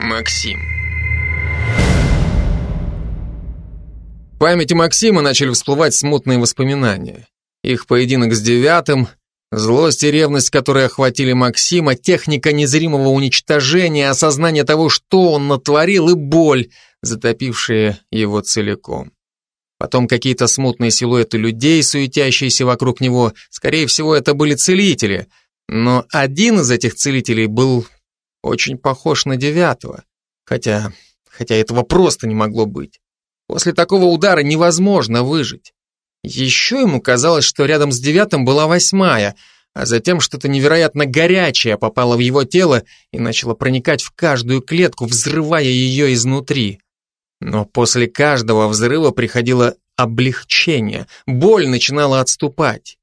Максим. В памяти Максима начали всплывать смутные воспоминания. Их поединок с девятым, злость и ревность, которые охватили Максима, техника незримого уничтожения, осознание того, что он натворил, и боль, затопившая его целиком. Потом какие-то смутные силуэты людей, суетящиеся вокруг него. Скорее всего, это были целители. Но один из этих целителей был очень похож на девятого. Хотя, хотя этого просто не могло быть. После такого удара невозможно выжить. Еще ему казалось, что рядом с девятым была восьмая, а затем что-то невероятно горячее попало в его тело и начало проникать в каждую клетку, взрывая ее изнутри. Но после каждого взрыва приходило облегчение, боль начинала отступать.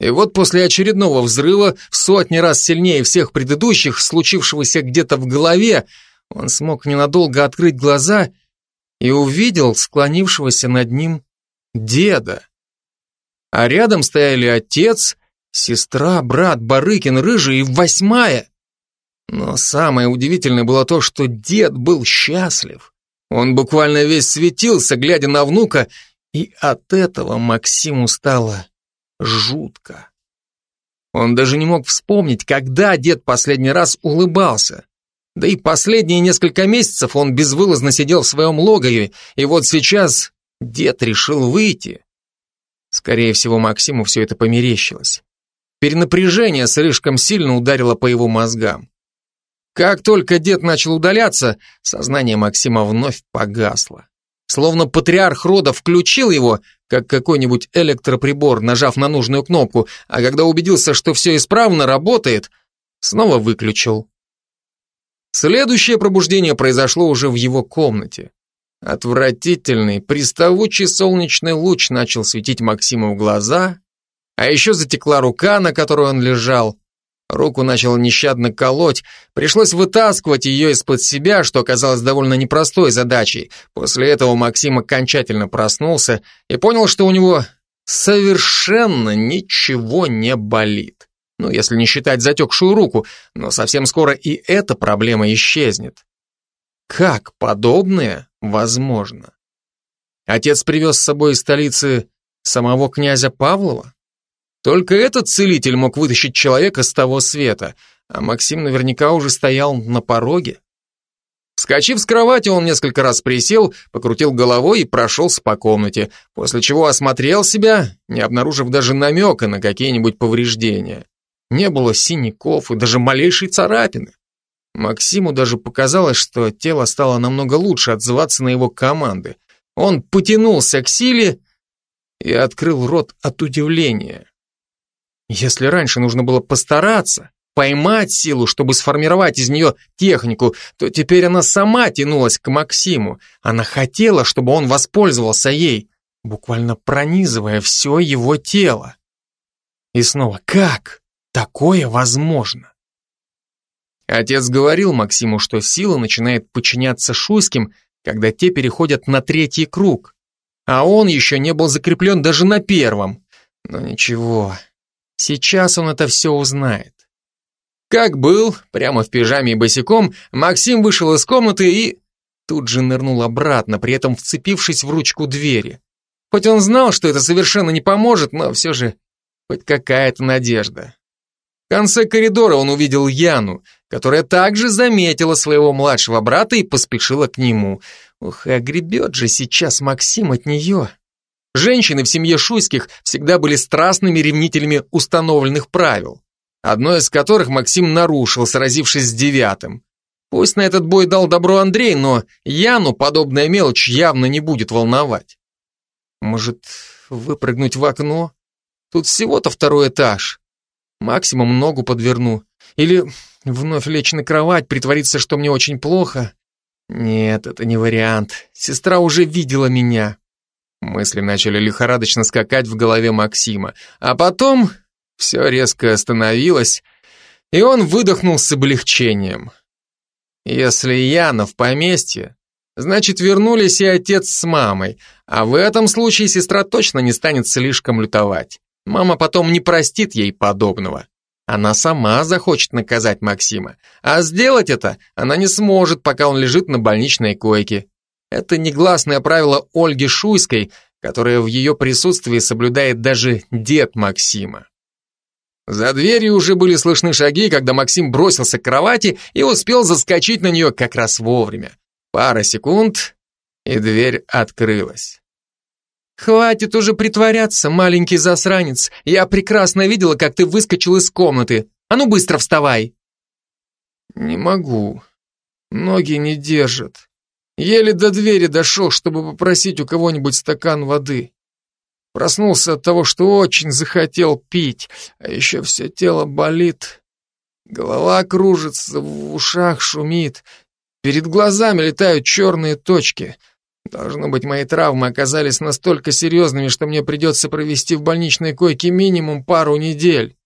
И вот после очередного взрыва, в сотни раз сильнее всех предыдущих, случившегося где-то в голове, он смог ненадолго открыть глаза и увидел склонившегося над ним деда. А рядом стояли отец, сестра, брат, Барыкин, Рыжий и восьмая. Но самое удивительное было то, что дед был счастлив. Он буквально весь светился, глядя на внука, и от этого Максиму стало жутко. Он даже не мог вспомнить, когда дед последний раз улыбался. Да и последние несколько месяцев он безвылазно сидел в своем логове, и вот сейчас дед решил выйти. Скорее всего, Максиму все это померещилось. Перенапряжение слишком сильно ударило по его мозгам. Как только дед начал удаляться, сознание Максима вновь погасло. Словно патриарх рода включил его, как какой-нибудь электроприбор, нажав на нужную кнопку, а когда убедился, что все исправно работает, снова выключил. Следующее пробуждение произошло уже в его комнате. Отвратительный, приставучий солнечный луч начал светить Максиму в глаза, а еще затекла рука, на которой он лежал. Руку начало нещадно колоть, пришлось вытаскивать ее из-под себя, что оказалось довольно непростой задачей. После этого Максим окончательно проснулся и понял, что у него совершенно ничего не болит. Ну, если не считать затекшую руку, но совсем скоро и эта проблема исчезнет. Как подобное возможно? Отец привез с собой из столицы самого князя Павлова? Только этот целитель мог вытащить человека с того света, а Максим наверняка уже стоял на пороге. Вскочив с кровати, он несколько раз присел, покрутил головой и прошелся по комнате, после чего осмотрел себя, не обнаружив даже намека на какие-нибудь повреждения. Не было синяков и даже малейшей царапины. Максиму даже показалось, что тело стало намного лучше отзываться на его команды. Он потянулся к силе и открыл рот от удивления. Если раньше нужно было постараться, поймать силу, чтобы сформировать из нее технику, то теперь она сама тянулась к Максиму. Она хотела, чтобы он воспользовался ей, буквально пронизывая все его тело. И снова, как такое возможно? Отец говорил Максиму, что сила начинает подчиняться шуйским, когда те переходят на третий круг. А он еще не был закреплен даже на первом. Но ничего, Сейчас он это все узнает. Как был, прямо в пижаме и босиком, Максим вышел из комнаты и тут же нырнул обратно, при этом вцепившись в ручку двери. Хоть он знал, что это совершенно не поможет, но все же хоть какая-то надежда. В конце коридора он увидел Яну, которая также заметила своего младшего брата и поспешила к нему. Ух, и огребет же сейчас Максим от нее. Женщины в семье Шуйских всегда были страстными ревнителями установленных правил, одно из которых Максим нарушил, сразившись с девятым. Пусть на этот бой дал добро Андрей, но Яну подобная мелочь явно не будет волновать. Может, выпрыгнуть в окно? Тут всего-то второй этаж. Максимум ногу подверну. Или вновь лечь на кровать, притвориться, что мне очень плохо. Нет, это не вариант. Сестра уже видела меня. Мысли начали лихорадочно скакать в голове Максима, а потом все резко остановилось, и он выдохнул с облегчением. Если Яна в поместье, значит вернулись и отец с мамой, а в этом случае сестра точно не станет слишком лютовать. Мама потом не простит ей подобного. она сама захочет наказать Максима. А сделать это она не сможет, пока он лежит на больничной койке. Это негласное правило Ольги Шуйской, которое в ее присутствии соблюдает даже дед Максима. За дверью уже были слышны шаги, когда Максим бросился к кровати и успел заскочить на нее как раз вовремя. Пара секунд, и дверь открылась. «Хватит уже притворяться, маленький засранец. Я прекрасно видела, как ты выскочил из комнаты. А ну быстро вставай!» «Не могу. Ноги не держат. Еле до двери дошел, чтобы попросить у кого-нибудь стакан воды. Проснулся от того, что очень захотел пить, а еще все тело болит. Голова кружится, в ушах шумит. Перед глазами летают черные точки. Должно быть, мои травмы оказались настолько серьезными, что мне придется провести в больничной койке минимум пару недель.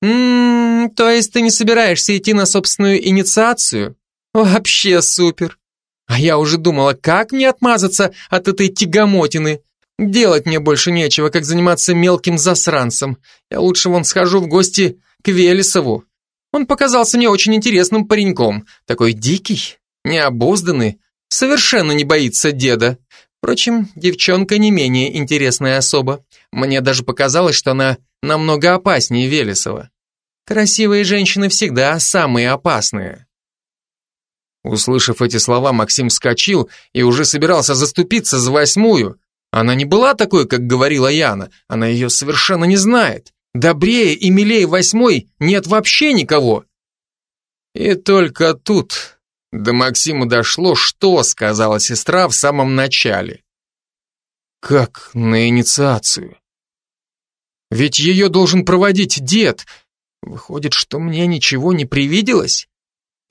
«Ммм, то есть ты не собираешься идти на собственную инициацию? Вообще супер! А я уже думала, как мне отмазаться от этой тягомотины. Делать мне больше нечего, как заниматься мелким засранцем. Я лучше вон схожу в гости к Велесову. Он показался мне очень интересным пареньком. Такой дикий, необузданный, совершенно не боится деда. Впрочем, девчонка не менее интересная особа. Мне даже показалось, что она намного опаснее Велесова. Красивые женщины всегда самые опасные. Услышав эти слова, Максим вскочил и уже собирался заступиться за восьмую, она не была такой, как говорила Яна, она ее совершенно не знает. Добрее и милее восьмой нет вообще никого. И только тут до Максима дошло, что сказала сестра в самом начале. Как на инициацию? Ведь ее должен проводить дед. Выходит, что мне ничего не привиделось?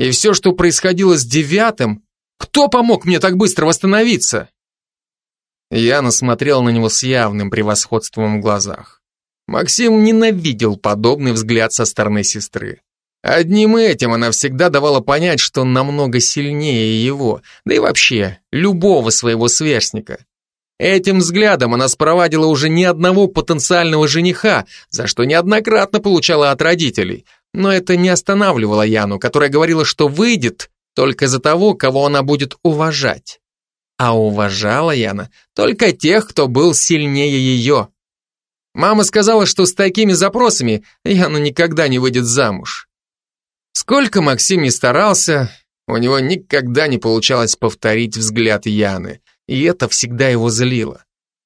И все, что происходило с девятым, кто помог мне так быстро восстановиться? Яна смотрел на него с явным превосходством в глазах. Максим ненавидел подобный взгляд со стороны сестры. Одним этим она всегда давала понять, что намного сильнее его, да и вообще любого своего сверстника. Этим взглядом она спровадила уже ни одного потенциального жениха, за что неоднократно получала от родителей. Но это не останавливало Яну, которая говорила, что выйдет только за того, кого она будет уважать. А уважала Яна только тех, кто был сильнее ее. Мама сказала, что с такими запросами Яна никогда не выйдет замуж. Сколько Максим не старался, у него никогда не получалось повторить взгляд Яны, и это всегда его злило.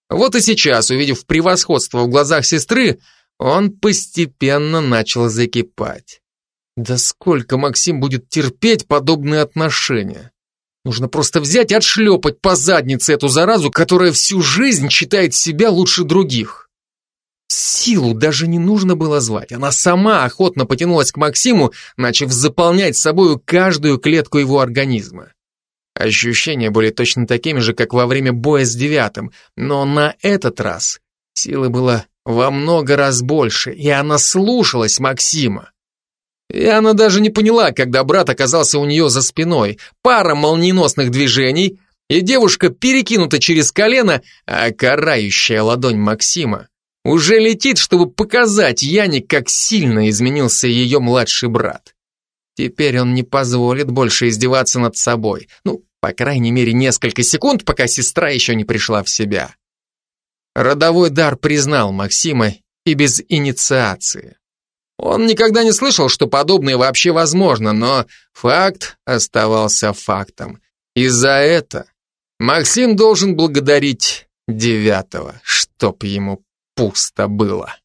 Вот и сейчас, увидев превосходство в глазах сестры, он постепенно начал закипать. Да сколько Максим будет терпеть подобные отношения? Нужно просто взять и отшлепать по заднице эту заразу, которая всю жизнь считает себя лучше других. Силу даже не нужно было звать. Она сама охотно потянулась к Максиму, начав заполнять собою каждую клетку его организма. Ощущения были точно такими же, как во время боя с девятым, но на этот раз силы было во много раз больше, и она слушалась Максима. И она даже не поняла, когда брат оказался у нее за спиной. Пара молниеносных движений, и девушка перекинута через колено, а карающая ладонь Максима уже летит, чтобы показать Яне, как сильно изменился ее младший брат. Теперь он не позволит больше издеваться над собой. Ну, по крайней мере, несколько секунд, пока сестра еще не пришла в себя. Родовой дар признал Максима и без инициации. Он никогда не слышал, что подобное вообще возможно, но факт оставался фактом. И за это Максим должен благодарить девятого, чтоб ему пусто было.